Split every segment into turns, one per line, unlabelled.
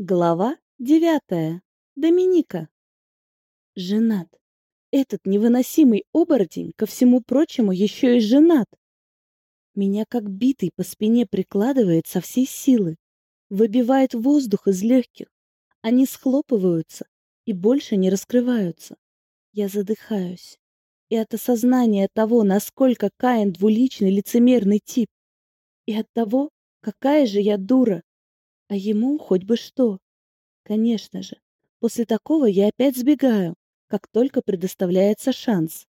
Глава девятая. Доминика. Женат. Этот невыносимый оборотень, ко всему прочему, еще и женат. Меня как битый по спине прикладывает со всей силы. Выбивает воздух из легких. Они схлопываются и больше не раскрываются. Я задыхаюсь. И от осознания того, насколько Каин двуличный лицемерный тип. И от того, какая же я дура, а ему хоть бы что. Конечно же, после такого я опять сбегаю, как только предоставляется шанс.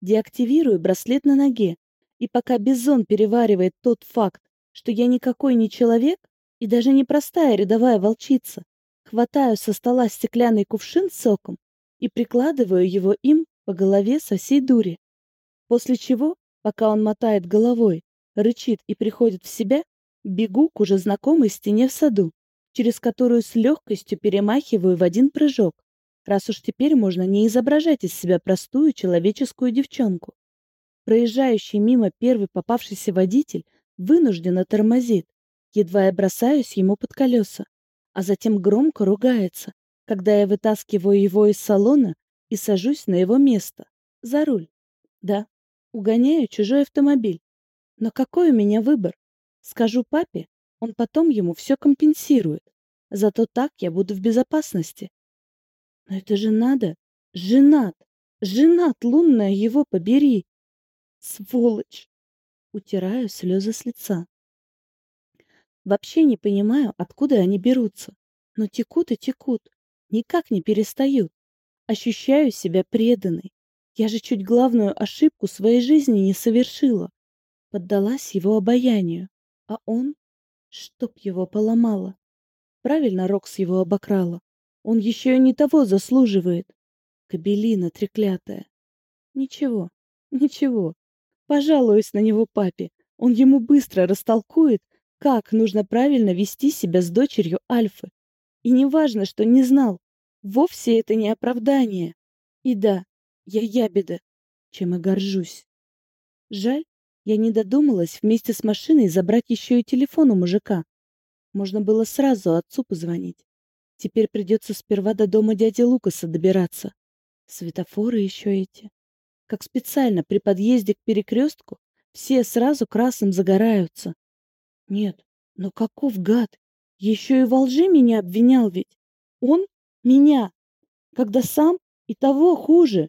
Деактивирую браслет на ноге, и пока Бизон переваривает тот факт, что я никакой не человек и даже не простая рядовая волчица, хватаю со стола стеклянный кувшин с соком и прикладываю его им по голове со всей дури. После чего, пока он мотает головой, рычит и приходит в себя, Бегу к уже знакомой стене в саду, через которую с легкостью перемахиваю в один прыжок, раз уж теперь можно не изображать из себя простую человеческую девчонку. Проезжающий мимо первый попавшийся водитель вынужденно тормозит, едва я бросаюсь ему под колеса, а затем громко ругается, когда я вытаскиваю его из салона и сажусь на его место, за руль. Да, угоняю чужой автомобиль. Но какой у меня выбор? Скажу папе, он потом ему все компенсирует. Зато так я буду в безопасности. Но это же надо. Женат. Женат, лунная, его побери. Сволочь. Утираю слезы с лица. Вообще не понимаю, откуда они берутся. Но текут и текут. Никак не перестают. Ощущаю себя преданной. Я же чуть главную ошибку своей жизни не совершила. Поддалась его обаянию а он... Чтоб его поломало. Правильно Рокс его обокрала. Он еще и не того заслуживает. Кабелина треклятая. Ничего, ничего. Пожалуюсь на него папе. Он ему быстро растолкует, как нужно правильно вести себя с дочерью Альфы. И неважно, что не знал. Вовсе это не оправдание. И да, я ябеда, чем и горжусь. Жаль, я не додумалась вместе с машиной забрать еще и телефон у мужика. Можно было сразу отцу позвонить. Теперь придется сперва до дома дяди Лукаса добираться. Светофоры еще эти. Как специально при подъезде к перекрестку все сразу красным загораются. Нет, но ну каков гад! Еще и во лжи меня обвинял ведь. Он меня, когда сам и того хуже.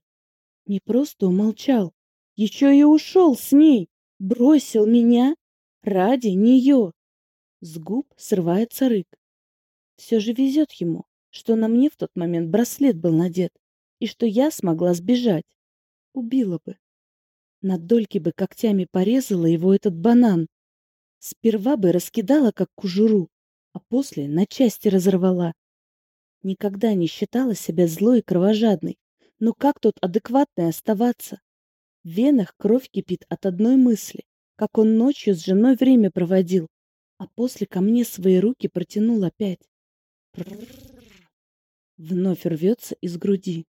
Не просто умолчал, еще и ушел с ней. Бросил меня ради нее. С губ срывается рык. Все же везет ему, что на мне в тот момент браслет был надет, и что я смогла сбежать. Убила бы. На дольки бы когтями порезала его этот банан. Сперва бы раскидала, как кужуру, а после на части разорвала. Никогда не считала себя злой В венах кровь кипит от одной мысли, как он ночью с женой время проводил, а после ко мне свои руки протянул опять. Вновь рвется из груди.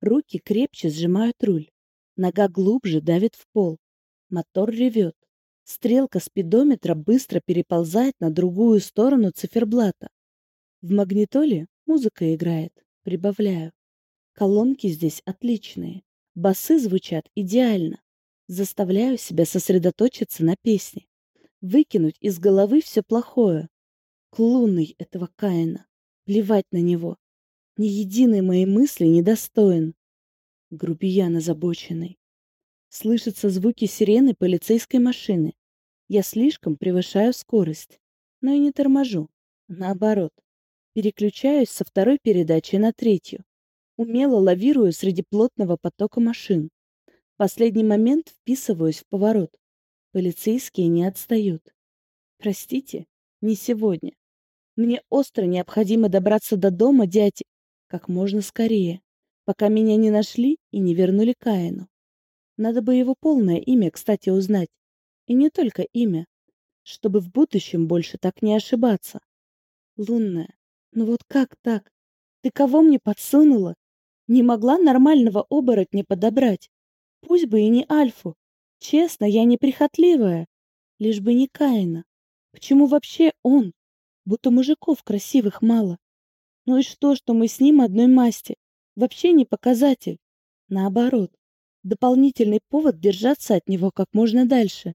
Руки крепче сжимают руль. Нога глубже давит в пол. Мотор ревет. Стрелка спидометра быстро переползает на другую сторону циферблата. В магнитоле музыка играет, прибавляю. Колонки здесь отличные. Басы звучат идеально. Заставляю себя сосредоточиться на песне. Выкинуть из головы все плохое. Клунный этого Каина. Плевать на него. Ни единой моей мысли не достоин. Грубиян озабоченный. Слышатся звуки сирены полицейской машины. Я слишком превышаю скорость. Но и не торможу. Наоборот. Переключаюсь со второй передачи на третью умело лавирую среди плотного потока машин. В последний момент вписываюсь в поворот. Полицейские не отстают. Простите, не сегодня. Мне остро необходимо добраться до дома дяди как можно скорее, пока меня не нашли и не вернули Каину. Надо бы его полное имя, кстати, узнать. И не только имя, чтобы в будущем больше так не ошибаться. Лунная, ну вот как так? Ты кого мне подсунула? не могла нормального оборотня подобрать. Пусть бы и не Альфу. Честно, я неприхотливая. Лишь бы не Каина. Почему вообще он? Будто мужиков красивых мало. Ну и что, что мы с ним одной масти? Вообще не показатель. Наоборот. Дополнительный повод держаться от него как можно дальше.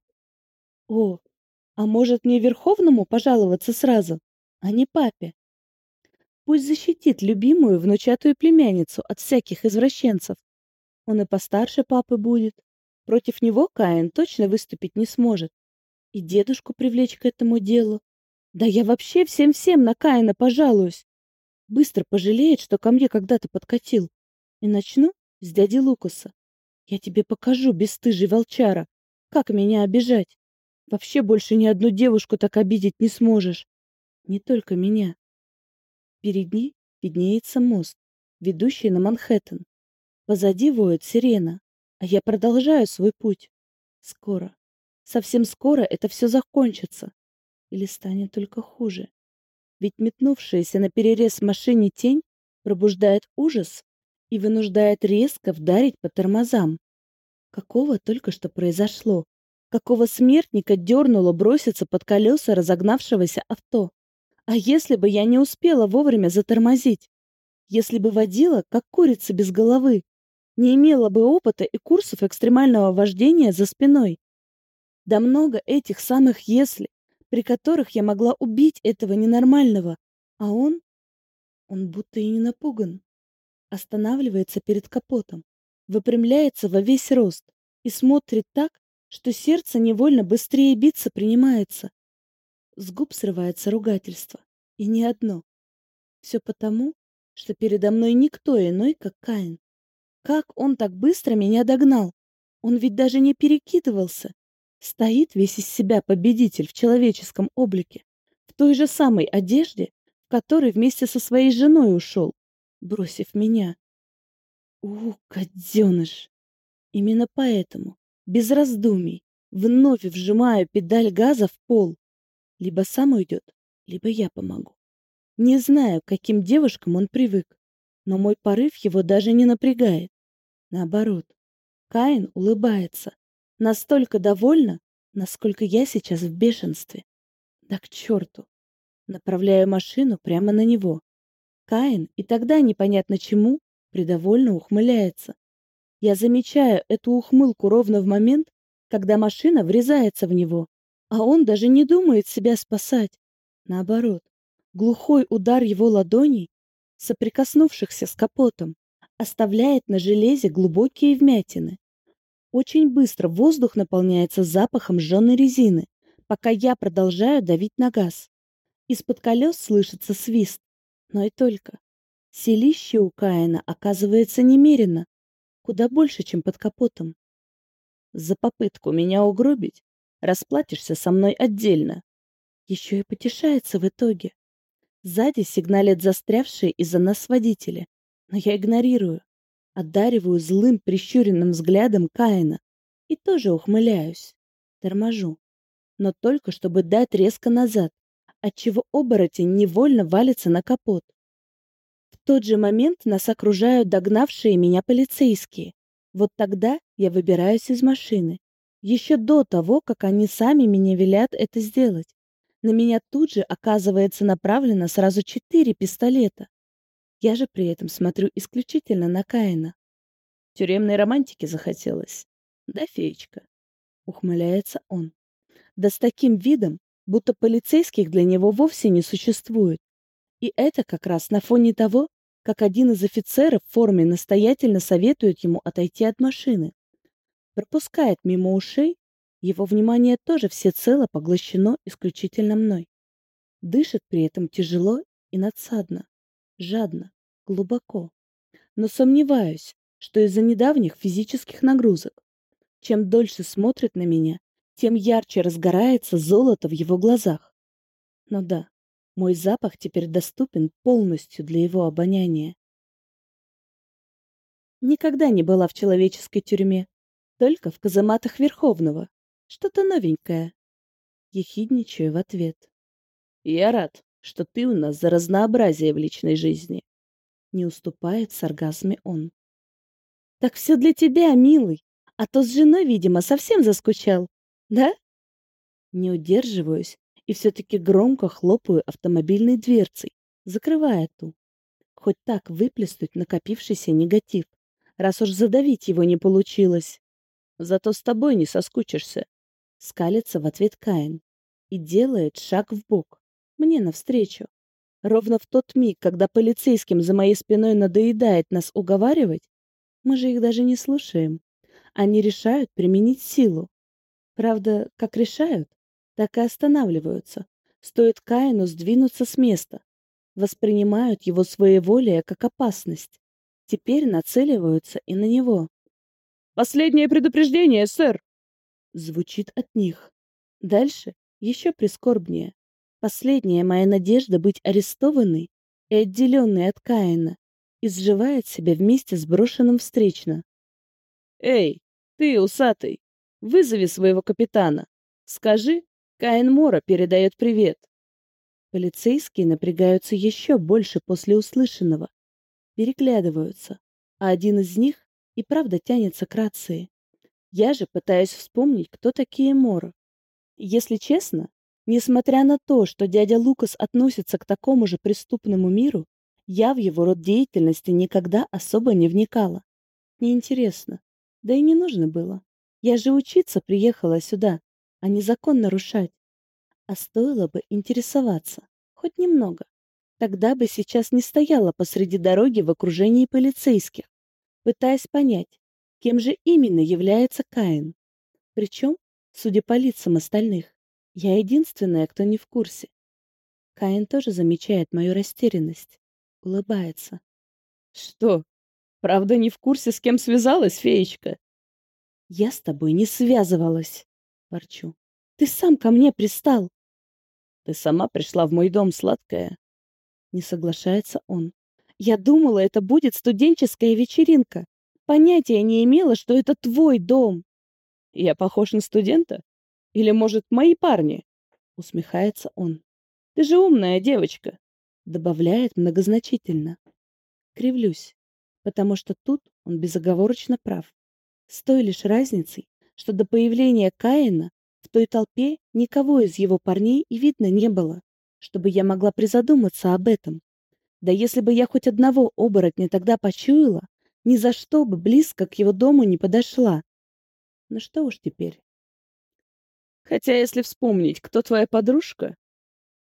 О, а может мне Верховному пожаловаться сразу, а не папе? Пусть защитит любимую, внучатую племянницу от всяких извращенцев. Он и постарше папы будет. Против него Каин точно выступить не сможет. И дедушку привлечь к этому делу. Да я вообще всем-всем на Каина пожалуюсь. Быстро пожалеет, что ко мне когда-то подкатил. И начну с дяди Лукаса. Я тебе покажу, бесстыжий волчара, как меня обижать. Вообще больше ни одну девушку так обидеть не сможешь. Не только меня перед ней виднеется мост, ведущий на Манхэттен. Позади воет сирена, а я продолжаю свой путь. Скоро, совсем скоро это все закончится. Или станет только хуже. Ведь метнувшаяся на перерез машине тень пробуждает ужас и вынуждает резко вдарить по тормозам. Какого только что произошло? Какого смертника дернуло броситься под колеса разогнавшегося авто? А если бы я не успела вовремя затормозить? Если бы водила, как курица без головы, не имела бы опыта и курсов экстремального вождения за спиной? Да много этих самых «если», при которых я могла убить этого ненормального, а он... Он будто и не напуган. Останавливается перед капотом, выпрямляется во весь рост и смотрит так, что сердце невольно быстрее биться принимается. С губ С губ срывается ругательство. И не одно. Все потому, что передо мной никто иной, как Каин. Как он так быстро меня догнал? Он ведь даже не перекидывался. Стоит весь из себя победитель в человеческом облике, в той же самой одежде, в которой вместе со своей женой ушел, бросив меня. Ух, гаденыш! Именно поэтому, без раздумий, вновь вжимаю педаль газа в пол, либо сам уйдет, либо я помогу. Не знаю, к каким девушкам он привык, но мой порыв его даже не напрягает. Наоборот, Каин улыбается, настолько довольна, насколько я сейчас в бешенстве. Да к черту! Направляю машину прямо на него. Каин и тогда непонятно чему придовольно ухмыляется. Я замечаю эту ухмылку ровно в момент, когда машина врезается в него а он даже не думает себя спасать. Наоборот, глухой удар его ладоней, соприкоснувшихся с капотом, оставляет на железе глубокие вмятины. Очень быстро воздух наполняется запахом жженой резины, пока я продолжаю давить на газ. Из-под колес слышится свист, но и только. Селище у Каина оказывается немерено, куда больше, чем под капотом. За попытку меня угробить расплатишься со мной отдельно. Еще и потешается в итоге. Сзади сигналят застрявшие из-за нас водители, но я игнорирую. Одариваю злым прищуренным взглядом Каина и тоже ухмыляюсь. Торможу. Но только чтобы дать резко назад, отчего оборотень невольно валится на капот. В тот же момент нас окружают догнавшие меня полицейские. Вот тогда я выбираюсь из машины Еще до того, как они сами меня велят это сделать. На меня тут же оказывается направлено сразу четыре пистолета. Я же при этом смотрю исключительно на Каина. Тюремной романтики захотелось. Да, феечка? Ухмыляется он. Да с таким видом, будто полицейских для него вовсе не существует. И это как раз на фоне того, как один из офицеров в форме настоятельно советует пропускает мимо ушей, его внимание тоже всецело поглощено исключительно мной. Дышит при этом тяжело и надсадно, жадно, глубоко. Но сомневаюсь, что из-за недавних физических нагрузок. Чем дольше смотрит на меня, тем ярче разгорается золото в его глазах. Но да, мой запах теперь доступен полностью для его обоняния. Никогда не была в человеческой тюрьме только в казематах Верховного. Что-то новенькое. Ехидничаю в ответ. Я рад, что ты у нас за разнообразие в личной жизни. Не уступает с оргазме он. Так все для тебя, милый. А то с женой, видимо, совсем заскучал. Да? Не удерживаюсь и все-таки громко хлопаю автомобильной дверцей, закрывая ту. Хоть так выплеснуть накопившийся негатив, раз уж задавить его не получилось. Зато с тобой не соскучишься. Скалится в ответ Каин и делает шаг в бок, мне навстречу. Ровно в тот миг, когда полицейским за моей спиной надоедает нас уговаривать, мы же их даже не слушаем. Они решают применить силу. Правда, как решают, так и останавливаются. Стоит Каину сдвинуться с места. Воспринимают его своеволие как опасность. Теперь нацеливаются и на него. Последнее предупреждение, сэр!» Звучит от них. Дальше еще прискорбнее. Последняя моя надежда быть арестованной и отделенной от Каина изживает себя вместе с брошенным встречно. «Эй, ты, усатый, вызови своего капитана. Скажи, Каин Мора передает привет». Полицейские напрягаются еще больше после услышанного. Переглядываются, а один из них и правда тянется к рации. Я же пытаюсь вспомнить, кто такие Мора. Если честно, несмотря на то, что дядя Лукас относится к такому же преступному миру, я в его род деятельности никогда особо не вникала. Неинтересно. Да и не нужно было. Я же учиться приехала сюда, а не закон нарушать. А стоило бы интересоваться. Хоть немного. Тогда бы сейчас не стояла посреди дороги в окружении полицейских пытаясь понять, кем же именно является Каин. Причем, судя по лицам остальных, я единственная, кто не в курсе. Каин тоже замечает мою растерянность, улыбается. «Что? Правда, не в курсе, с кем связалась, феечка?» «Я с тобой не связывалась», — ворчу. «Ты сам ко мне пристал». «Ты сама пришла в мой дом, сладкая». Не соглашается он. Я думала, это будет студенческая вечеринка. Понятия не имела, что это твой дом. Я похож на студента? Или, может, мои парни? Усмехается он. Ты же умная девочка. Добавляет многозначительно. Кривлюсь, потому что тут он безоговорочно прав. С той лишь разницей, что до появления Каина в той толпе никого из его парней и видно не было, чтобы я могла призадуматься об этом. Да если бы я хоть одного оборотня тогда почуяла, ни за что бы близко к его дому не подошла. Ну что уж теперь. Хотя, если вспомнить, кто твоя подружка?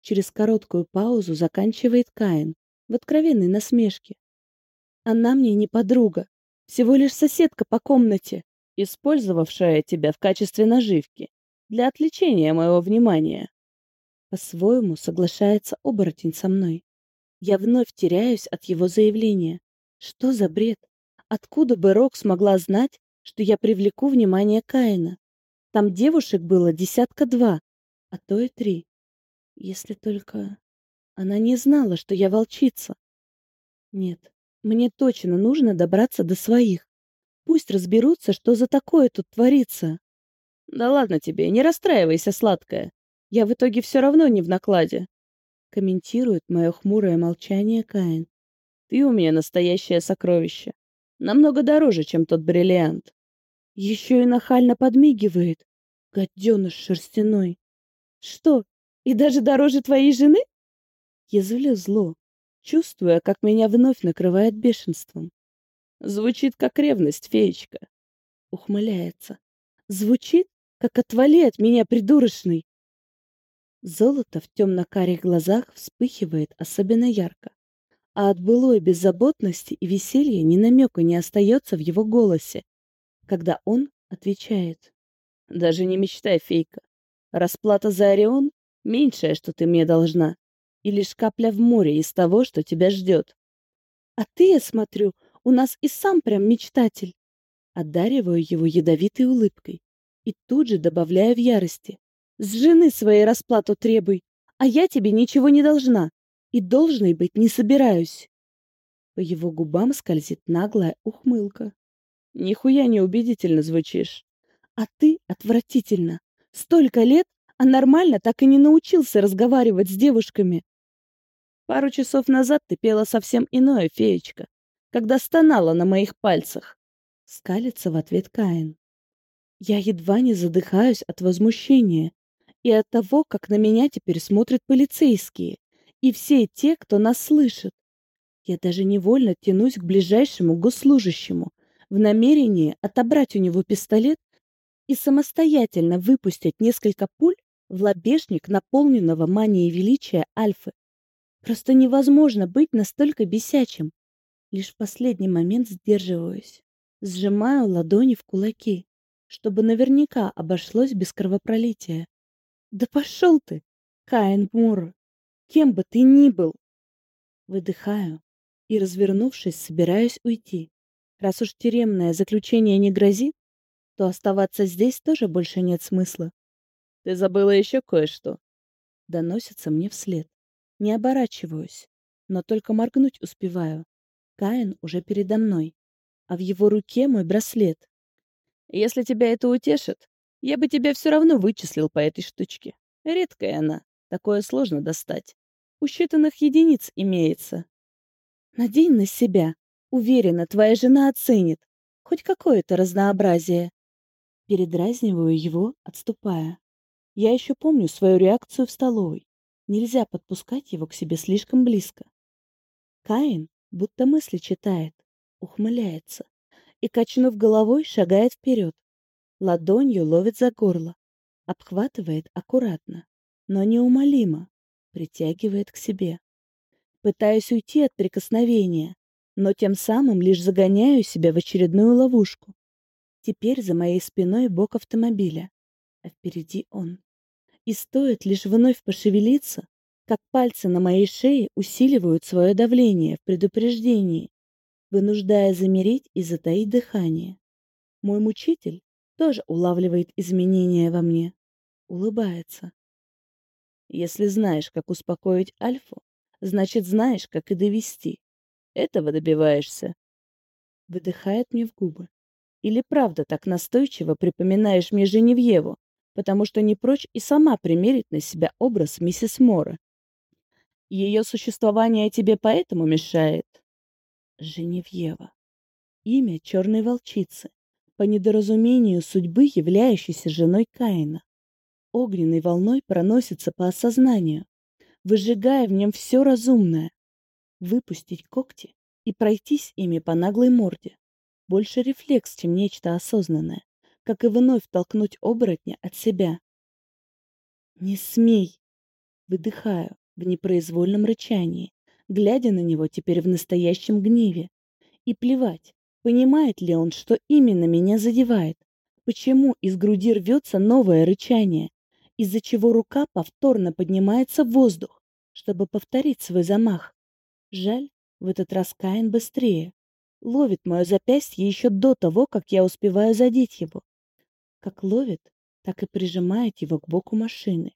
Через короткую паузу заканчивает Каин в откровенной насмешке. Она мне не подруга, всего лишь соседка по комнате, использовавшая тебя в качестве наживки для отвлечения моего внимания. По-своему соглашается оборотень со мной. Я вновь теряюсь от его заявления. Что за бред? Откуда бы Рок смогла знать, что я привлеку внимание Каина? Там девушек было десятка два, а то и три. Если только... Она не знала, что я волчица. Нет, мне точно нужно добраться до своих. Пусть разберутся, что за такое тут творится. Да ладно тебе, не расстраивайся, сладкая. Я в итоге все равно не в накладе. комментирует мое хмурое молчание Каин. «Ты у меня настоящее сокровище. Намного дороже, чем тот бриллиант». Еще и нахально подмигивает. Гаденыш шерстяной. «Что, и даже дороже твоей жены?» Язвлю зло, чувствуя, как меня вновь накрывает бешенством. «Звучит, как ревность, феечка», — ухмыляется. «Звучит, как отвали от меня, придурочный!» Золото в темно-карих глазах вспыхивает особенно ярко. А от былой беззаботности и веселья ни намека не остается в его голосе, когда он отвечает. «Даже не мечтай, фейка. Расплата за Орион — меньшая, что ты мне должна, и лишь капля в море из того, что тебя ждет». «А ты, я смотрю, у нас и сам прям мечтатель!» Одариваю его ядовитой улыбкой и тут же добавляю в ярости. «С жены своей расплату требуй, а я тебе ничего не должна и должной быть не собираюсь». По его губам скользит наглая ухмылка. Нихуя не убедительно звучишь. А ты отвратительно. Столько лет, а нормально так и не научился разговаривать с девушками. Пару часов назад ты пела совсем иное, феечка, когда стонала на моих пальцах. Скалится в ответ Каин. Я едва не задыхаюсь от возмущения и от того, как на меня теперь смотрят полицейские и все те, кто нас слышит. Я даже невольно тянусь к ближайшему госслужащему в намерении отобрать у него пистолет и самостоятельно выпустить несколько пуль в лобешник наполненного манией величия Альфы. Просто невозможно быть настолько бесячим. Лишь в последний момент сдерживаюсь. Сжимаю ладони в кулаки, чтобы наверняка обошлось без кровопролития. Да пошел ты, Каин Мур, кем бы ты ни был. Выдыхаю и, развернувшись, собираюсь уйти. Раз уж тюремное заключение не грозит, то оставаться здесь тоже больше нет смысла.
Ты забыла еще кое-что.
Доносится мне вслед. Не оборачиваюсь, но только моргнуть успеваю. Каин уже передо мной, а в его
Я бы тебя все равно вычислил по этой штучке. Редкая она. Такое сложно достать. У считанных единиц имеется.
Надень на себя. Уверена, твоя жена оценит. Хоть какое-то разнообразие. Передразниваю его, отступая. Я еще помню свою реакцию в столовой. Нельзя подпускать его к себе слишком близко. Каин будто мысли читает, ухмыляется и, качнув головой, шагает вперед, ладонью ловит за горло, обхватывает аккуратно, но неумолимо, притягивает к себе. Пытаюсь уйти от прикосновения, но тем самым лишь загоняю себя в очередную ловушку. Теперь за моей спиной бок автомобиля, а впереди он. И стоит лишь вновь пошевелиться, как пальцы на моей шее усиливают свое давление в предупреждении, вынуждая замереть и затаить дыхание. Мой мучитель тоже улавливает изменения во мне. Улыбается.
Если знаешь, как успокоить Альфу, значит, знаешь, как и довести. Этого добиваешься.
Выдыхает мне в губы. Или правда так настойчиво припоминаешь мне Женевьеву, потому что не прочь и сама примерить на себя образ миссис Мора. Ее существование тебе поэтому мешает? Женевьева. Имя черной волчицы, по недоразумению судьбы являющейся женой Каина. Огненной волной проносится по осознанию, выжигая в нем все разумное. Выпустить когти и пройтись ими по наглой морде. Больше рефлекс, чем нечто осознанное, как и вновь толкнуть оборотня от себя. «Не смей!» Выдыхаю в непроизвольном рычании, глядя на него теперь в настоящем гневе. И плевать, Понимает ли он, что именно меня задевает? Почему из груди рвется новое рычание, из-за чего рука повторно поднимается в воздух, чтобы повторить свой замах? Жаль, в этот раз Каин быстрее. Ловит мое запястье еще до того, как я успеваю задеть его. Как ловит, так и прижимает его к боку машины.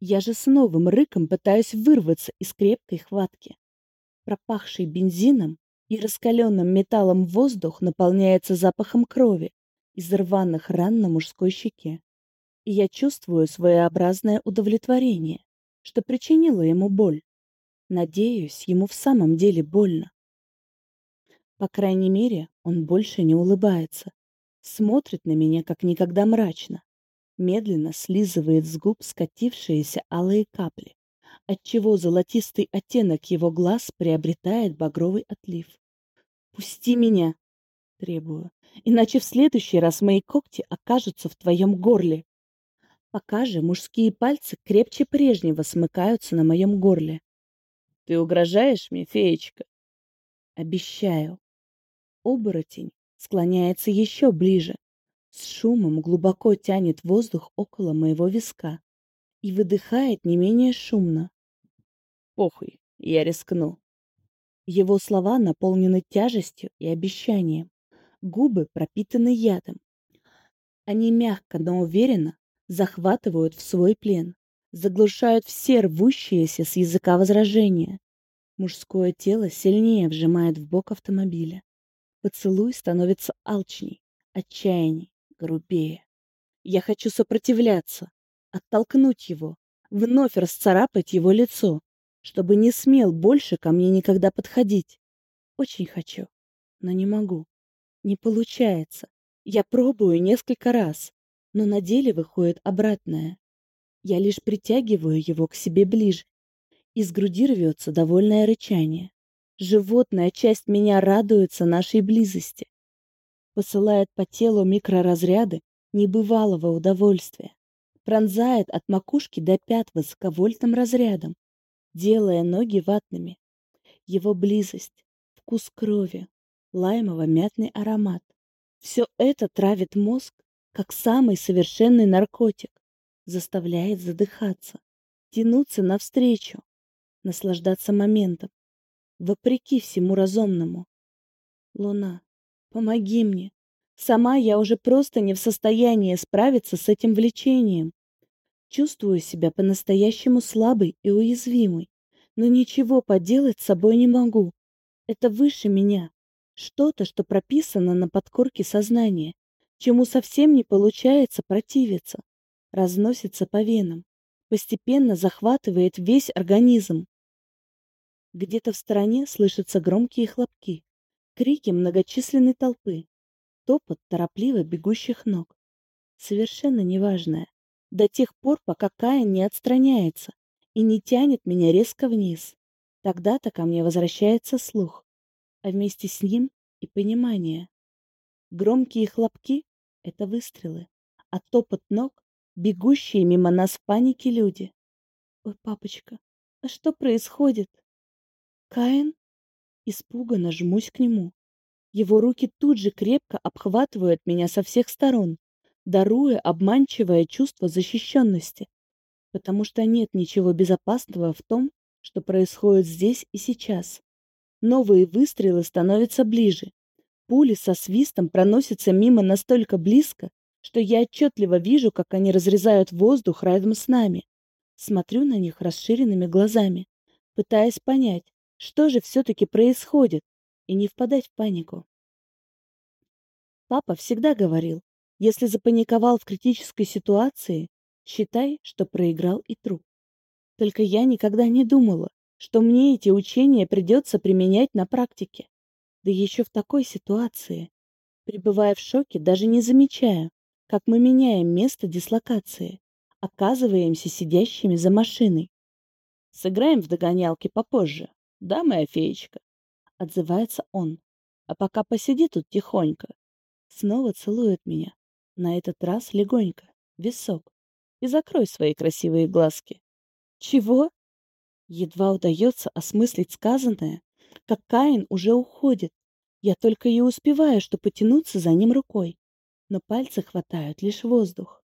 Я же с новым рыком пытаюсь вырваться из крепкой хватки. Пропахший бензином, и раскаленным металлом воздух наполняется запахом крови из рваных ран на мужской щеке. И я чувствую своеобразное удовлетворение, что причинило ему боль. Надеюсь, ему в самом деле больно. По крайней мере, он больше не улыбается. Смотрит на меня, как никогда мрачно. Медленно слизывает с губ скатившиеся алые капли, отчего золотистый оттенок его глаз приобретает багровый отлив. «Пусти меня!» — требую. «Иначе в следующий раз мои когти окажутся в твоем горле!» Пока же мужские пальцы крепче прежнего смыкаются на моем горле.
«Ты угрожаешь мне, феечка?»
«Обещаю!» Оборотень склоняется еще ближе, с шумом глубоко тянет воздух около моего виска и выдыхает не менее шумно.
«Похуй, я рискну».
Его слова наполнены тяжестью и обещанием, губы пропитаны ядом. Они мягко, но уверенно захватывают в свой плен, заглушают все рвущиеся с языка возражения. Мужское тело сильнее вжимает в бок автомобиля. Поцелуй становится алчней, отчаянней, грубее. Я хочу сопротивляться, оттолкнуть его, вновь расцарапать его лицо, чтобы не смел больше ко мне никогда подходить. Очень хочу, но не могу. Не получается. Я пробую несколько раз, но на деле выходит обратное. Я лишь притягиваю его к себе ближе. Из груди рвется довольное рычание. Животная часть меня радуется нашей близости. Посылает по телу микроразряды небывалого удовольствия. Пронзает от макушки до пят высоковольтным разрядом делая ноги ватными. Его близость, вкус крови, лаймово-мятный аромат. Все это травит мозг, как самый совершенный наркотик, заставляет задыхаться, тянуться навстречу, наслаждаться моментом, вопреки всему разумному. Луна, помоги мне. Сама я уже просто не в состоянии справиться с этим влечением. Чувствую себя по-настоящему слабой и уязвимой, но ничего поделать с собой не могу. Это выше меня. Что-то, что прописано на подкорке сознания, чему совсем не получается противиться. Разносится по венам, постепенно захватывает весь организм. Где-то в стороне слышатся громкие хлопки, крики многочисленной толпы, топот торопливо бегущих ног. Совершенно неважное. До тех пор, пока Каин не отстраняется и не тянет меня резко вниз. Тогда-то ко мне возвращается слух, а вместе с ним и понимание. Громкие хлопки — это выстрелы, а топот ног — бегущие мимо нас в панике люди. Ой, папочка, а что происходит? Каин? Испуганно жмусь к нему. Его руки тут же крепко обхватывают меня со всех сторон, даруя обманчивое чувство защищенности, потому что нет ничего безопасного в том, что происходит здесь и сейчас. Новые выстрелы становятся ближе. Пули со свистом проносятся мимо настолько близко, что я отчетливо вижу, как они разрезают воздух рядом с нами. Смотрю на них расширенными глазами, пытаясь понять, что же все-таки происходит, и не впадать в панику. Папа всегда говорил, если запаниковал в критической ситуации, считай, что проиграл и тру. Только я никогда не думала, что мне эти учения придется применять на практике. Да еще в такой ситуации. Пребывая в шоке, даже не замечаю, как мы меняем место дислокации, оказываемся сидящими за машиной. «Сыграем в догонялки попозже, да, моя феечка?» — отзывается он. «А пока посиди тут тихонько». Снова целует меня, на этот раз легонько, висок. И закрой свои красивые глазки. Чего? Едва удается осмыслить сказанное, как Каин уже уходит. Я только и успеваю, что потянуться за ним рукой. Но пальцы хватают лишь воздух.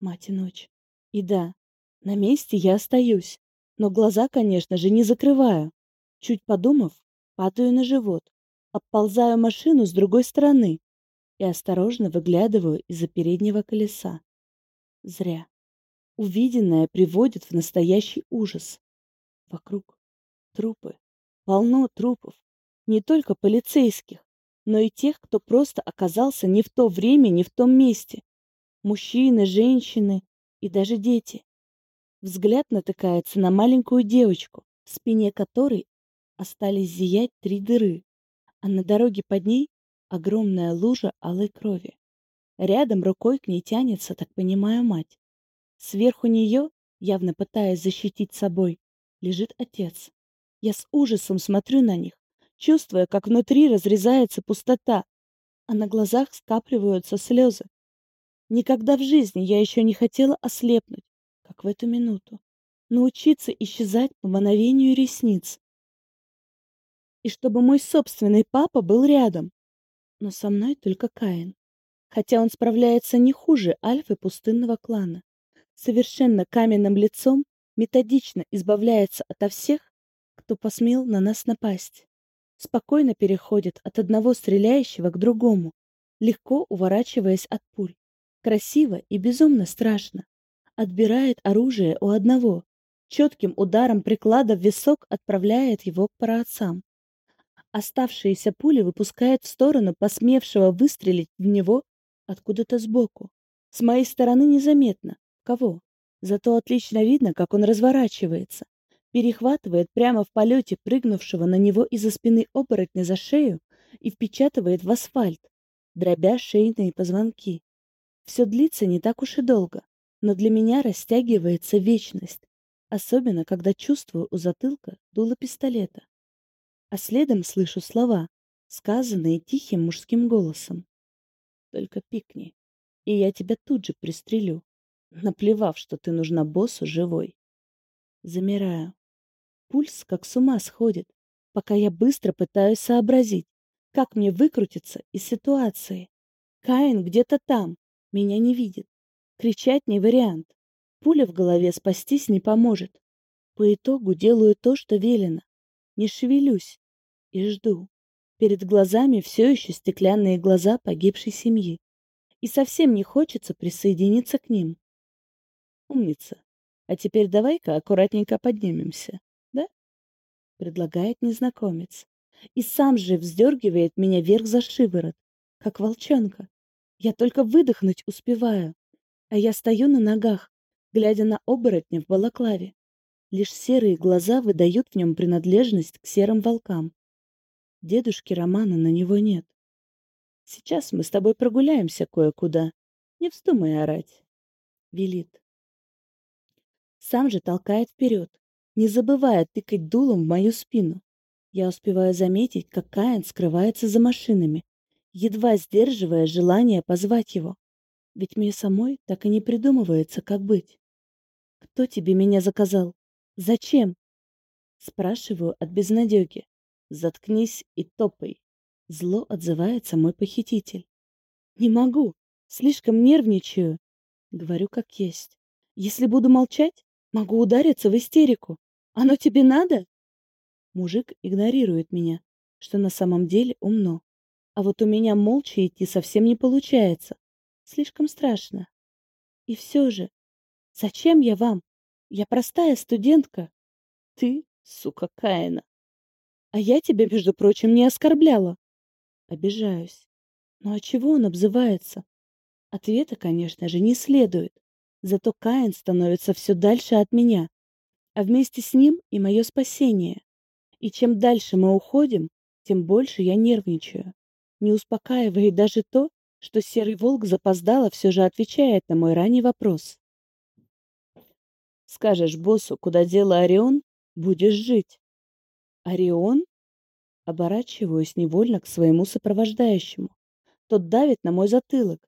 Мать и ночь. И да, на месте я остаюсь. Но глаза, конечно же, не закрываю. Чуть подумав, падаю на живот. Обползаю машину с другой стороны и осторожно выглядываю из-за переднего колеса. Зря. Увиденное приводит в настоящий ужас. Вокруг трупы. Полно трупов. Не только полицейских, но и тех, кто просто оказался не в то время, не в том месте. Мужчины, женщины и даже дети. Взгляд натыкается на маленькую девочку, в спине которой остались зиять три дыры, а на дороге под ней огромная лужа алой крови. Рядом рукой к ней тянется, так понимаю, мать. Сверху нее, явно пытаясь защитить собой, лежит отец. Я с ужасом смотрю на них, чувствуя, как внутри разрезается пустота, а на глазах скапливаются слезы. Никогда в жизни я еще не хотела ослепнуть, как в эту минуту. Научиться исчезать по мановению ресниц. И чтобы мой собственный папа был рядом, но со мной только Каин. Хотя он справляется не хуже Альфы пустынного клана. Совершенно каменным лицом методично избавляется ото всех, кто посмел на нас напасть. Спокойно переходит от одного стреляющего к другому, легко уворачиваясь от пуль. Красиво и безумно страшно. Отбирает оружие у одного, четким ударом приклада в висок отправляет его к праотцам. Оставшиеся пули выпускает в сторону посмевшего выстрелить в него откуда-то сбоку. С моей стороны незаметно. Кого? Зато отлично видно, как он разворачивается. Перехватывает прямо в полете прыгнувшего на него из-за спины оборотня за шею и впечатывает в асфальт, дробя шейные позвонки. Все длится не так уж и долго, но для меня растягивается вечность, особенно когда чувствую у затылка дуло пистолета. А следом слышу слова, сказанные тихим мужским голосом. «Только пикни, и я тебя тут же пристрелю, наплевав, что ты нужна боссу живой». Замираю. Пульс как с ума сходит, пока я быстро пытаюсь сообразить, как мне выкрутиться из ситуации. Каин где-то там, меня не видит. Кричать не вариант. Пуля в голове спастись не поможет. По итогу делаю то, что велено. не шевелюсь и жду. Перед глазами все еще стеклянные глаза погибшей семьи. И совсем не хочется присоединиться к ним. Умница. А теперь давай-ка аккуратненько поднимемся, да? Предлагает незнакомец. И сам же вздергивает меня вверх за шиворот, как волчонка. Я только выдохнуть успеваю. А я стою на ногах, глядя на оборотня в балаклаве. Лишь серые глаза выдают в нем принадлежность к серым волкам. Дедушки Романа на него нет. Сейчас мы с тобой прогуляемся кое-куда. Не вздумай орать. Велит. Сам же толкает вперед, не забывая тыкать дулом в мою спину. Я успеваю заметить, как Каин скрывается за машинами, едва сдерживая желание позвать его. Ведь мне самой так и не придумывается, как быть. Кто тебе меня заказал? Зачем? – спрашиваю от безнадёги. Заткнись и топай. Зло отзывается мой похититель. Не могу, слишком нервничаю. Говорю как есть. Если буду молчать, могу удариться в истерику. Оно тебе надо? Мужик игнорирует меня, что на самом деле умно. А вот у меня молча идти совсем не получается. Слишком страшно. И все же, зачем я вам? Я простая студентка. Ты, сука, Каина. А я тебя, между прочим, не оскорбляла. Обижаюсь. Но ну, от а чего он обзывается? Ответа, конечно же, не следует. Зато Каин становится все дальше от меня. А вместе с ним и мое спасение. И чем дальше мы уходим, тем больше я нервничаю. Не успокаивает даже то, что серый волк запоздало все же отвечает на мой ранний вопрос. Скажешь боссу, куда дело Орион, будешь жить. Орион? Оборачиваюсь невольно к своему сопровождающему. Тот давит на мой затылок.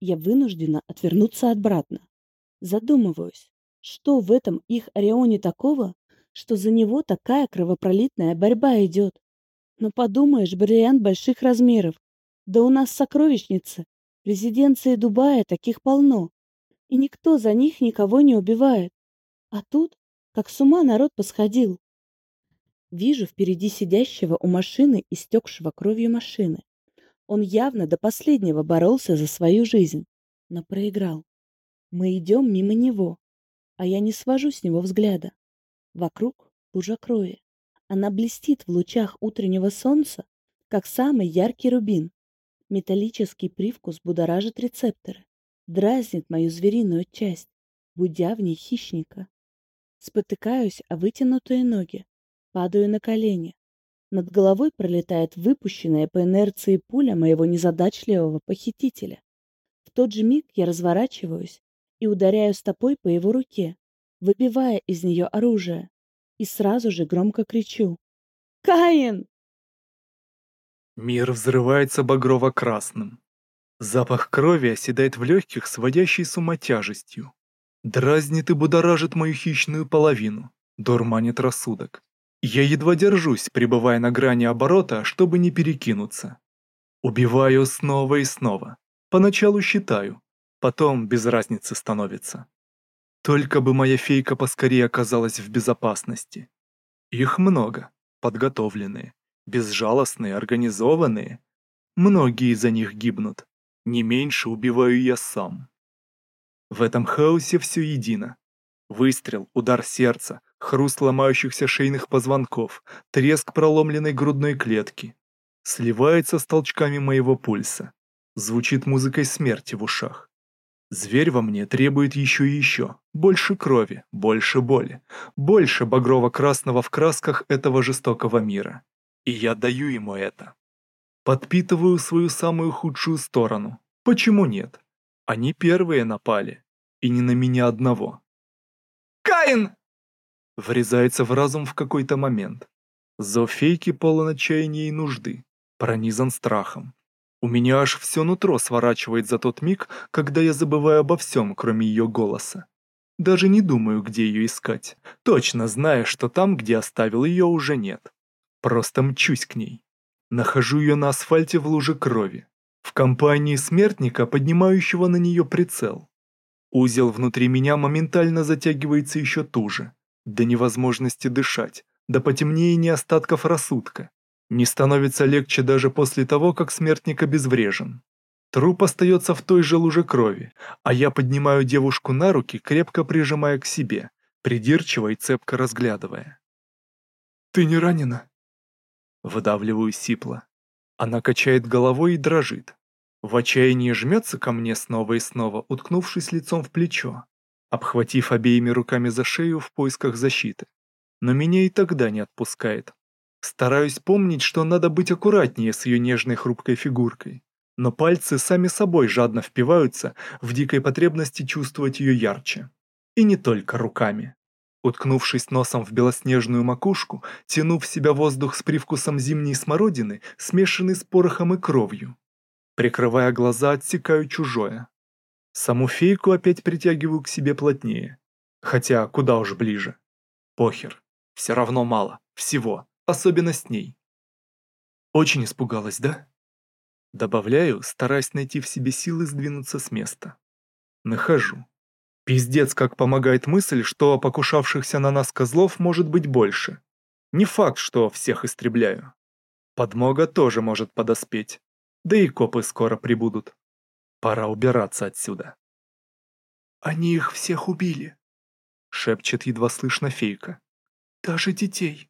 Я вынуждена отвернуться обратно. Задумываюсь, что в этом их Орионе такого, что за него такая кровопролитная борьба идет. Но ну, подумаешь, бриллиант больших размеров. Да у нас сокровищница. Резиденции Дубая таких полно. И никто за них никого не убивает. А тут, как с ума народ посходил. Вижу впереди сидящего у машины истекшего кровью машины. Он явно до последнего боролся за свою жизнь, но проиграл. Мы идем мимо него, а я не свожу с него взгляда. Вокруг лужа крови. Она блестит в лучах утреннего солнца, как самый яркий рубин. Металлический привкус будоражит рецепторы, дразнит мою звериную часть, будя в ней хищника. Спотыкаюсь о вытянутые ноги. Падаю на колени. Над головой пролетает выпущенная по инерции пуля моего незадачливого похитителя. В тот же миг я разворачиваюсь и ударяю стопой по его руке, выбивая из нее оружие, и сразу же громко кричу. «Каин!»
Мир взрывается багрово-красным. Запах крови оседает в легких, сводящей с ума тяжестью. Дразнит и будоражит мою хищную половину, дурманит рассудок. Я едва держусь, пребывая на грани оборота, чтобы не перекинуться. Убиваю снова и снова. Поначалу считаю, потом без разницы становится. Только бы моя фейка поскорее оказалась в безопасности. Их много, подготовленные, безжалостные, организованные. Многие из-за них гибнут. Не меньше убиваю я сам. В этом хаосе все едино. Выстрел, удар сердца, хруст ломающихся шейных позвонков, треск проломленной грудной клетки. Сливается с толчками моего пульса. Звучит музыкой смерти в ушах. Зверь во мне требует еще и еще. Больше крови, больше боли, больше багрово-красного в красках этого жестокого мира. И я даю ему это. Подпитываю свою самую худшую сторону. Почему нет? Они первые напали, и не на меня одного. «Каин!» Врезается в разум в какой-то момент. Зофейки полон отчаяния и нужды, пронизан страхом. У меня аж все нутро сворачивает за тот миг, когда я забываю обо всем, кроме ее голоса. Даже не думаю, где ее искать, точно зная, что там, где оставил ее, уже нет. Просто мчусь к ней. Нахожу ее на асфальте в луже крови в компании смертника, поднимающего на нее прицел. Узел внутри меня моментально затягивается еще туже, до невозможности дышать, до потемнения остатков рассудка. Не становится легче даже после того, как смертник обезврежен. Труп остается в той же луже крови, а я поднимаю девушку на руки, крепко прижимая к себе, придирчиво и цепко разглядывая. «Ты не ранена?» Выдавливаю сипло. Она качает головой и дрожит. В отчаянии жмется ко мне снова и снова, уткнувшись лицом в плечо, обхватив обеими руками за шею в поисках защиты. Но меня и тогда не отпускает. Стараюсь помнить, что надо быть аккуратнее с ее нежной хрупкой фигуркой. Но пальцы сами собой жадно впиваются в дикой потребности чувствовать ее ярче. И не только руками. Уткнувшись носом в белоснежную макушку, тянув в себя воздух с привкусом зимней смородины, смешанный с порохом и кровью прикрывая глаза, отсекаю чужое. Саму фейку опять притягиваю к себе плотнее. Хотя куда уж ближе. Похер. Все равно мало. Всего. Особенно с ней. Очень испугалась, да? Добавляю, стараясь найти в себе силы сдвинуться с места. Нахожу. Пиздец, как помогает мысль, что покушавшихся на нас козлов может быть больше. Не факт, что всех истребляю. Подмога тоже может подоспеть. Да и копы скоро прибудут. Пора убираться отсюда. «Они их всех убили», — шепчет едва слышно фейка. «Даже детей».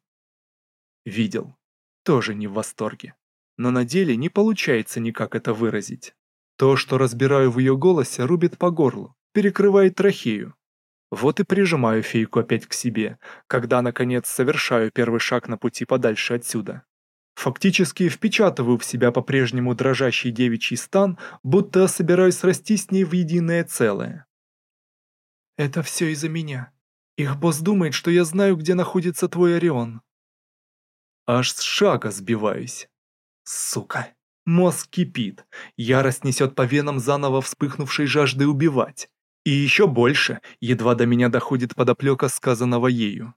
Видел. Тоже не в восторге. Но на деле не получается никак это выразить. То, что разбираю в ее голосе, рубит по горлу, перекрывает трахею. Вот и прижимаю фейку опять к себе, когда, наконец, совершаю первый шаг на пути подальше отсюда. Фактически впечатываю в себя по-прежнему дрожащий девичий стан, будто собираюсь расти с ней в единое целое. «Это все из-за меня. Их босс думает, что я знаю, где находится твой Орион». Аж с шага сбиваюсь. Сука. Мозг кипит, ярость несет по венам заново вспыхнувшей жажды убивать. И еще больше, едва до меня доходит подоплека сказанного ею.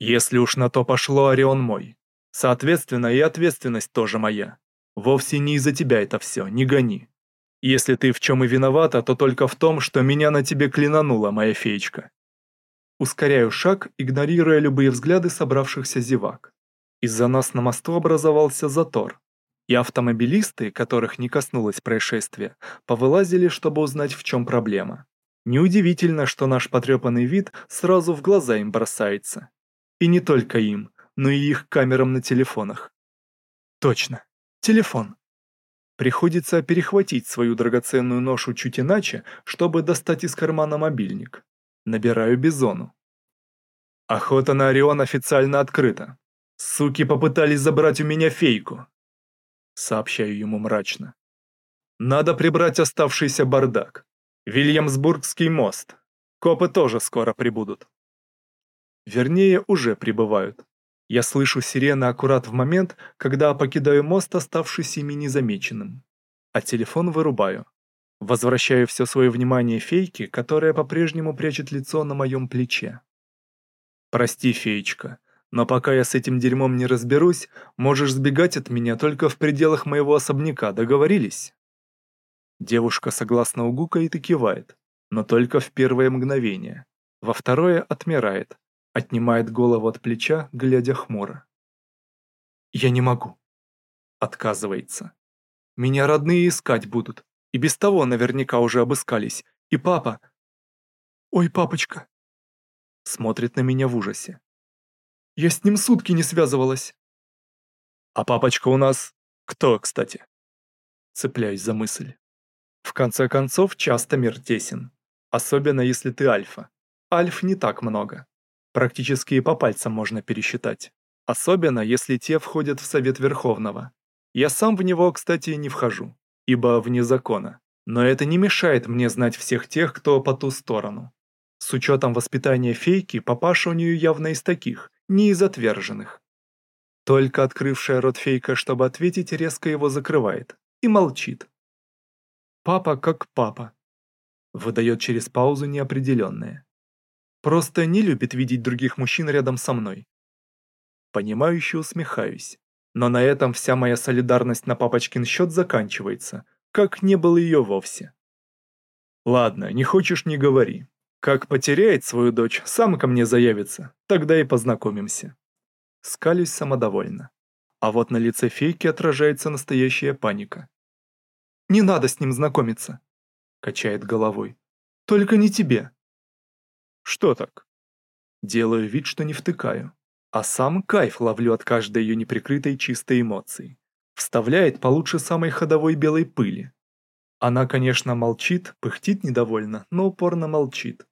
«Если уж на то пошло, Орион мой, Соответственно, и ответственность тоже моя. Вовсе не из-за тебя это все, не гони. Если ты в чем и виновата, то только в том, что меня на тебе клинанула, моя феечка. Ускоряю шаг, игнорируя любые взгляды собравшихся зевак. Из-за нас на мосту образовался затор, и автомобилисты, которых не коснулось происшествие, повылазили, чтобы узнать, в чем проблема. Неудивительно, что наш потрепанный вид сразу в глаза им бросается. И не только им – но и их камерам на телефонах. Точно, телефон. Приходится перехватить свою драгоценную ношу чуть иначе, чтобы достать из кармана мобильник. Набираю Бизону. Охота на Орион официально открыта. Суки попытались забрать у меня фейку. Сообщаю ему мрачно. Надо прибрать оставшийся бардак. Вильямсбургский мост. Копы тоже скоро прибудут. Вернее, уже прибывают. Я слышу сирены аккурат в момент, когда покидаю мост, оставшийся ими незамеченным. А телефон вырубаю. Возвращаю все свое внимание фейке, которая по-прежнему прячет лицо на моем плече. «Прости, феечка, но пока я с этим дерьмом не разберусь, можешь сбегать от меня только в пределах моего особняка, договорились?» Девушка согласно угукает и кивает, но только в первое мгновение. Во второе отмирает, Отнимает голову от плеча, глядя хмуро. «Я не могу». Отказывается. «Меня родные искать будут. И без того наверняка уже обыскались. И папа...» «Ой, папочка!» Смотрит на меня в ужасе. «Я с ним сутки не связывалась!» «А папочка у нас кто, кстати?» Цепляюсь за мысль. В конце концов, часто мир тесен. Особенно если ты альфа. Альф не так много практически и по пальцам можно пересчитать. Особенно, если те входят в Совет Верховного. Я сам в него, кстати, не вхожу, ибо вне закона. Но это не мешает мне знать всех тех, кто по ту сторону. С учетом воспитания фейки, папаша у нее явно из таких, не из отверженных. Только открывшая рот фейка, чтобы ответить, резко его закрывает и молчит. «Папа как папа», — выдает через паузу неопределенное. Просто не любит видеть других мужчин рядом со мной. Понимающе усмехаюсь. Но на этом вся моя солидарность на папочкин счет заканчивается, как не было ее вовсе. Ладно, не хочешь не говори. Как потеряет свою дочь, сам ко мне заявится, тогда и познакомимся. Скалюсь самодовольно. А вот на лице фейки отражается настоящая паника. «Не надо с ним знакомиться», — качает головой. «Только не тебе. «Что так?» Делаю вид, что не втыкаю. А сам кайф ловлю от каждой ее неприкрытой чистой эмоции. Вставляет получше самой ходовой белой пыли. Она, конечно, молчит, пыхтит недовольно, но упорно молчит.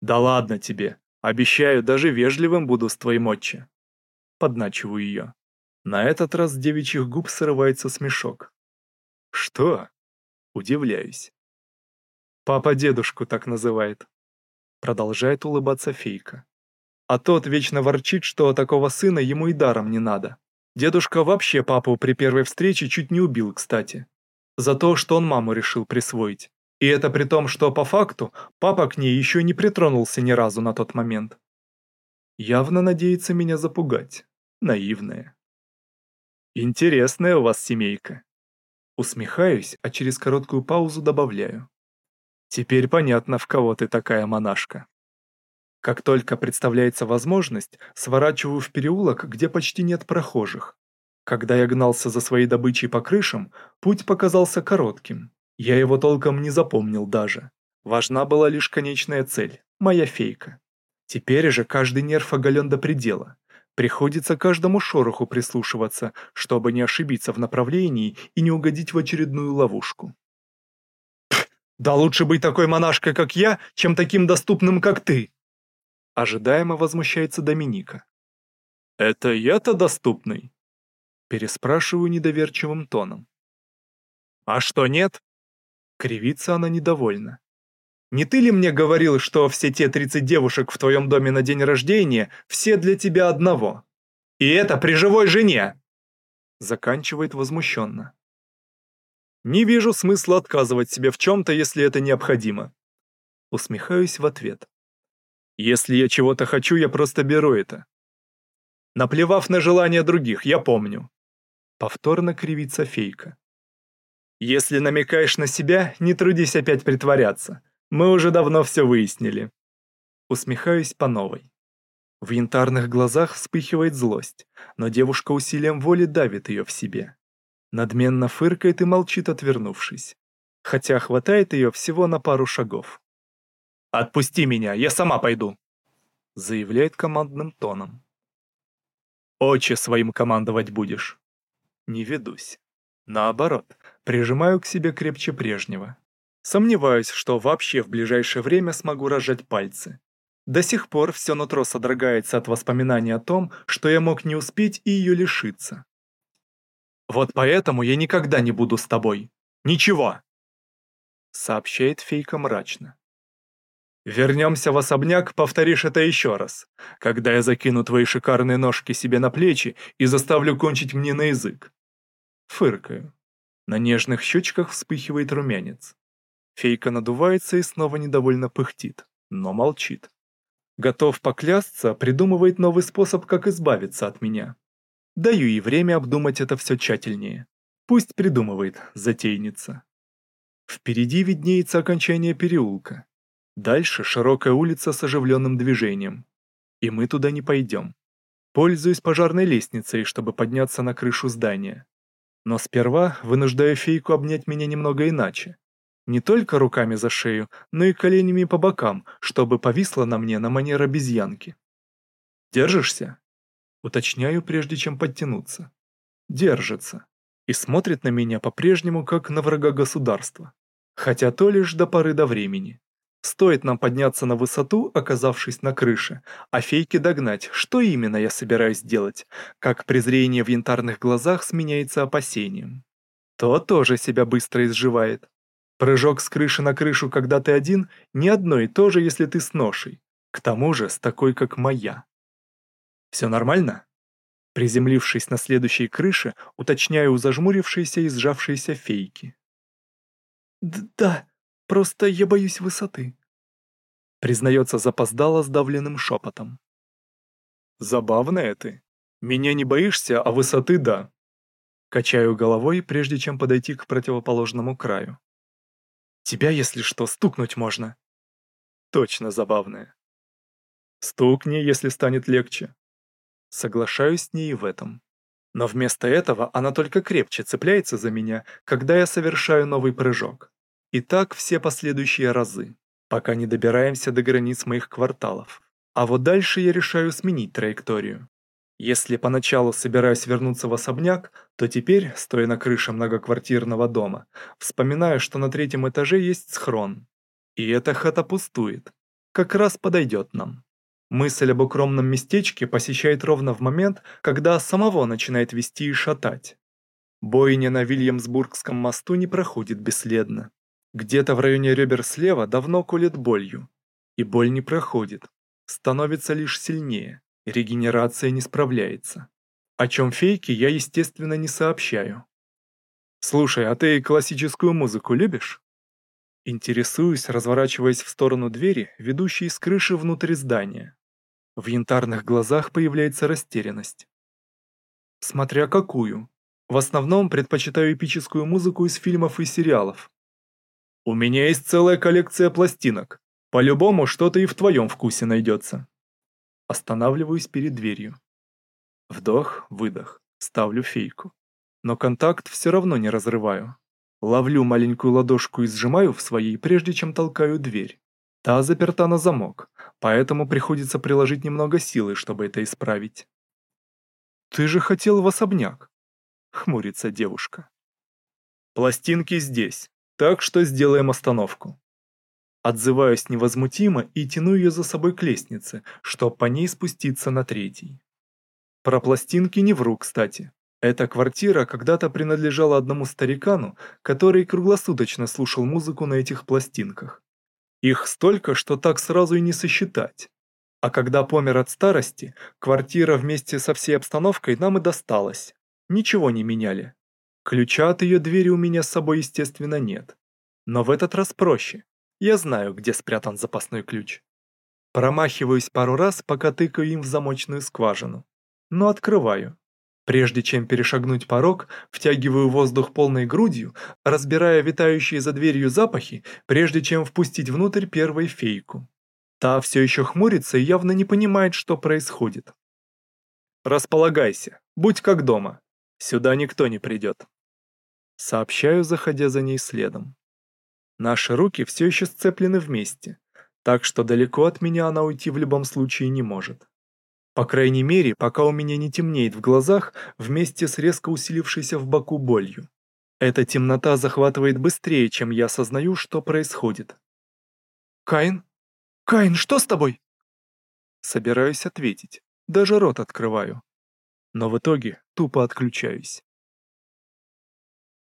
«Да ладно тебе. Обещаю, даже вежливым буду с твоим отче». Подначиваю ее. На этот раз с девичьих губ срывается смешок. «Что?» Удивляюсь. «Папа дедушку так называет», Продолжает улыбаться фейка. А тот вечно ворчит, что такого сына ему и даром не надо. Дедушка вообще папу при первой встрече чуть не убил, кстати. За то, что он маму решил присвоить. И это при том, что по факту папа к ней еще не притронулся ни разу на тот момент. Явно надеется меня запугать. Наивная. Интересная у вас семейка. Усмехаюсь, а через короткую паузу добавляю. Теперь понятно, в кого ты такая монашка. Как только представляется возможность, сворачиваю в переулок, где почти нет прохожих. Когда я гнался за своей добычей по крышам, путь показался коротким. Я его толком не запомнил даже. Важна была лишь конечная цель – моя фейка. Теперь же каждый нерв оголен до предела. Приходится каждому шороху прислушиваться, чтобы не ошибиться в направлении и не угодить в очередную ловушку. Да лучше быть такой монашкой, как я, чем таким доступным, как ты!» Ожидаемо возмущается Доминика. «Это я-то доступный?» Переспрашиваю недоверчивым тоном. «А что нет?» Кривится она недовольна. «Не ты ли мне говорил, что все те 30 девушек в твоем доме на день рождения, все для тебя одного? И это при живой жене!» Заканчивает возмущенно. Не вижу смысла отказывать себе в чем-то, если это необходимо. Усмехаюсь в ответ. Если я чего-то хочу, я просто беру это. Наплевав на желания других, я помню. Повторно кривится фейка. Если намекаешь на себя, не трудись опять притворяться. Мы уже давно все выяснили. Усмехаюсь по новой. В янтарных глазах вспыхивает злость, но девушка усилием воли давит ее в себе надменно фыркает и молчит, отвернувшись. Хотя хватает ее всего на пару шагов. «Отпусти меня, я сама пойду!» Заявляет командным тоном. «Очи своим командовать будешь!» Не ведусь. Наоборот, прижимаю к себе крепче прежнего. Сомневаюсь, что вообще в ближайшее время смогу разжать пальцы. До сих пор все нутро содрогается от воспоминаний о том, что я мог не успеть и ее лишиться. «Вот поэтому я никогда не буду с тобой. Ничего!» Сообщает Фейка мрачно. «Вернемся в особняк, повторишь это еще раз, когда я закину твои шикарные ножки себе на плечи и заставлю кончить мне на язык». Фыркаю. На нежных щечках вспыхивает румянец. Фейка надувается и снова недовольно пыхтит, но молчит. Готов поклясться, придумывает новый способ, как избавиться от меня. Даю ей время обдумать это все тщательнее. Пусть придумывает, затейница. Впереди виднеется окончание переулка. Дальше широкая улица с оживленным движением. И мы туда не пойдем. Пользуюсь пожарной лестницей, чтобы подняться на крышу здания. Но сперва вынуждаю фейку обнять меня немного иначе. Не только руками за шею, но и коленями по бокам, чтобы повисла на мне на манер обезьянки. «Держишься?» уточняю, прежде чем подтянуться. Держится. И смотрит на меня по-прежнему как на врага государства. Хотя то лишь до поры до времени. Стоит нам подняться на высоту, оказавшись на крыше, а фейки догнать, что именно я собираюсь делать, как презрение в янтарных глазах сменяется опасением. То тоже себя быстро изживает. Прыжок с крыши на крышу, когда ты один, не одно и то же, если ты с ношей. К тому же с такой, как моя. «Все нормально?» Приземлившись на следующей крыше, уточняю у зажмурившейся и сжавшейся фейки. «Да, просто я боюсь высоты», — признается запоздало сдавленным шепотом. «Забавная ты. Меня не боишься, а высоты — да». Качаю головой, прежде чем подойти к противоположному краю. «Тебя, если что, стукнуть можно». «Точно забавная». «Стукни, если станет легче», Соглашаюсь с ней в этом. Но вместо этого она только крепче цепляется за меня, когда я совершаю новый прыжок. И так все последующие разы, пока не добираемся до границ моих кварталов. А вот дальше я решаю сменить траекторию. Если поначалу собираюсь вернуться в особняк, то теперь, стоя на крыше многоквартирного дома, вспоминаю, что на третьем этаже есть схрон. И эта хата пустует. Как раз подойдет нам. Мысль об укромном местечке посещает ровно в момент, когда самого начинает вести и шатать. Бойня на Вильямсбургском мосту не проходит бесследно. Где-то в районе ребер слева давно колет болью. И боль не проходит. Становится лишь сильнее. Регенерация не справляется. О чем фейки я, естественно, не сообщаю. «Слушай, а ты классическую музыку любишь?» Интересуюсь, разворачиваясь в сторону двери, ведущей с крыши внутрь здания. В янтарных глазах появляется растерянность. Смотря какую. В основном предпочитаю эпическую музыку из фильмов и сериалов. У меня есть целая коллекция пластинок. По-любому что-то и в твоем вкусе найдется. Останавливаюсь перед дверью. Вдох, выдох. Ставлю фейку. Но контакт все равно не разрываю. Ловлю маленькую ладошку и сжимаю в своей, прежде чем толкаю дверь. Та заперта на замок, поэтому приходится приложить немного силы, чтобы это исправить. «Ты же хотел в особняк», — хмурится девушка. «Пластинки здесь, так что сделаем остановку». Отзываюсь невозмутимо и тяну ее за собой к лестнице, чтобы по ней спуститься на третий. Про пластинки не вру, кстати. Эта квартира когда-то принадлежала одному старикану, который круглосуточно слушал музыку на этих пластинках. Их столько, что так сразу и не сосчитать. А когда помер от старости, квартира вместе со всей обстановкой нам и досталась. Ничего не меняли. Ключа от ее двери у меня с собой, естественно, нет. Но в этот раз проще. Я знаю, где спрятан запасной ключ. Промахиваюсь пару раз, пока тыкаю им в замочную скважину. Но открываю. Прежде чем перешагнуть порог, втягиваю воздух полной грудью, разбирая витающие за дверью запахи, прежде чем впустить внутрь первой фейку. Та все еще хмурится и явно не понимает, что происходит. «Располагайся, будь как дома. Сюда никто не придет». Сообщаю, заходя за ней следом. Наши руки все еще сцеплены вместе, так что далеко от меня она уйти в любом случае не может. По крайней мере, пока у меня не темнеет в глазах вместе с резко усилившейся в боку болью. Эта темнота захватывает быстрее, чем я осознаю, что происходит. «Каин? Каин, что с тобой?» Собираюсь ответить, даже рот открываю. Но в итоге тупо отключаюсь.